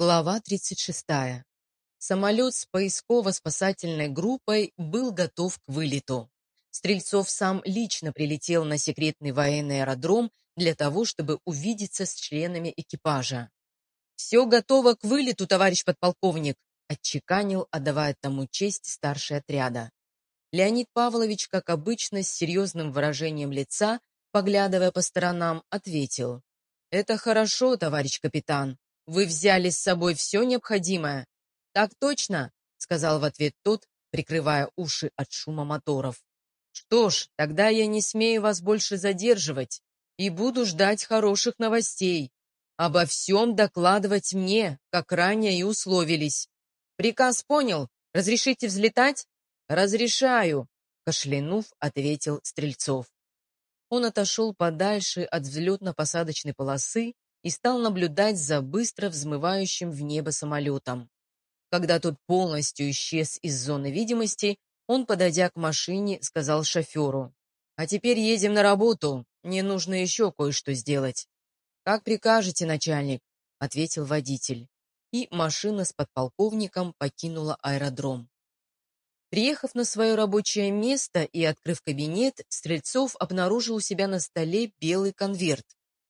Глава 36. Самолет с поисково-спасательной группой был готов к вылету. Стрельцов сам лично прилетел на секретный военный аэродром для того, чтобы увидеться с членами экипажа. «Все готово к вылету, товарищ подполковник», отчеканил, отдавая тому честь старший отряда. Леонид Павлович, как обычно, с серьезным выражением лица, поглядывая по сторонам, ответил. «Это хорошо, товарищ капитан. Вы взяли с собой все необходимое?» «Так точно», — сказал в ответ тот, прикрывая уши от шума моторов. «Что ж, тогда я не смею вас больше задерживать и буду ждать хороших новостей. Обо всем докладывать мне, как ранее и условились. Приказ понял? Разрешите взлетать?» «Разрешаю», — кашлянув, ответил Стрельцов. Он отошел подальше от взлетно-посадочной полосы и стал наблюдать за быстро взмывающим в небо самолетом. Когда тот полностью исчез из зоны видимости, он, подойдя к машине, сказал шоферу, «А теперь едем на работу, мне нужно еще кое-что сделать». «Как прикажете, начальник», — ответил водитель. И машина с подполковником покинула аэродром. Приехав на свое рабочее место и открыв кабинет, Стрельцов обнаружил у себя на столе белый конверт.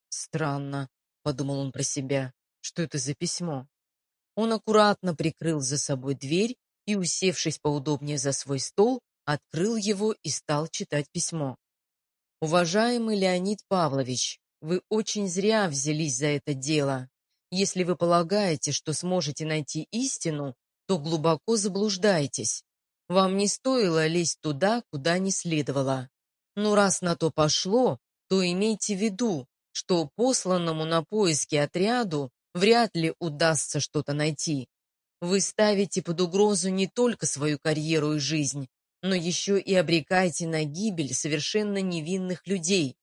«Странно», — подумал он про себя, — «что это за письмо?» Он аккуратно прикрыл за собой дверь и, усевшись поудобнее за свой стол, открыл его и стал читать письмо. «Уважаемый Леонид Павлович, вы очень зря взялись за это дело. Если вы полагаете, что сможете найти истину, то глубоко заблуждаетесь. Вам не стоило лезть туда, куда не следовало. Но раз на то пошло, то имейте в виду, что посланному на поиски отряду вряд ли удастся что-то найти. Вы ставите под угрозу не только свою карьеру и жизнь, но еще и обрекаете на гибель совершенно невинных людей.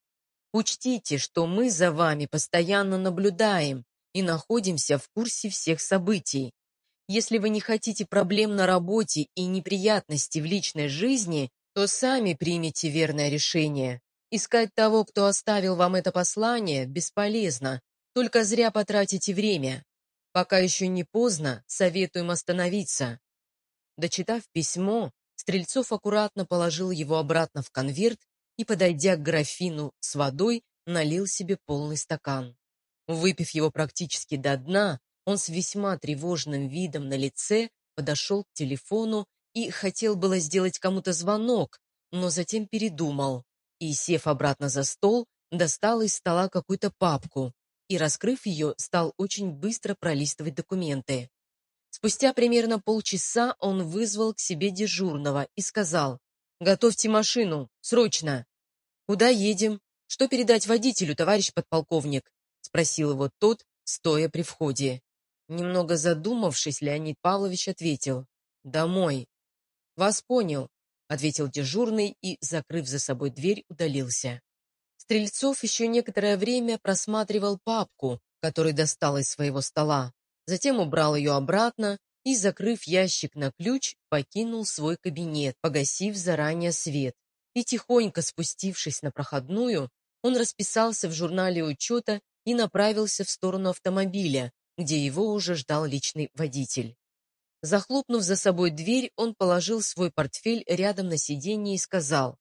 Учтите, что мы за вами постоянно наблюдаем и находимся в курсе всех событий. Если вы не хотите проблем на работе и неприятностей в личной жизни, то сами примите верное решение. Искать того, кто оставил вам это послание, бесполезно, только зря потратите время. Пока еще не поздно, советуем остановиться. Дочитав письмо, Стрельцов аккуратно положил его обратно в конверт и, подойдя к графину с водой, налил себе полный стакан. Выпив его практически до дна, он с весьма тревожным видом на лице подошел к телефону и хотел было сделать кому-то звонок, но затем передумал и, сев обратно за стол, достал из стола какую-то папку и, раскрыв ее, стал очень быстро пролистывать документы. Спустя примерно полчаса он вызвал к себе дежурного и сказал «Готовьте машину, срочно!» «Куда едем? Что передать водителю, товарищ подполковник?» спросил его тот, стоя при входе. Немного задумавшись, Леонид Павлович ответил «Домой». «Вас понял», — ответил дежурный и, закрыв за собой дверь, удалился. Стрельцов еще некоторое время просматривал папку, которую достал из своего стола, затем убрал ее обратно и, закрыв ящик на ключ, покинул свой кабинет, погасив заранее свет. И тихонько спустившись на проходную, он расписался в журнале учета и направился в сторону автомобиля, где его уже ждал личный водитель. Захлопнув за собой дверь, он положил свой портфель рядом на сиденье и сказал,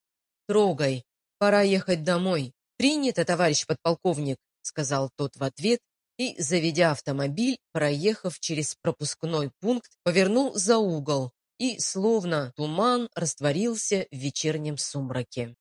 «Трогай, пора ехать домой». «Принято, товарищ подполковник», — сказал тот в ответ, и, заведя автомобиль, проехав через пропускной пункт, повернул за угол и, словно туман, растворился в вечернем сумраке.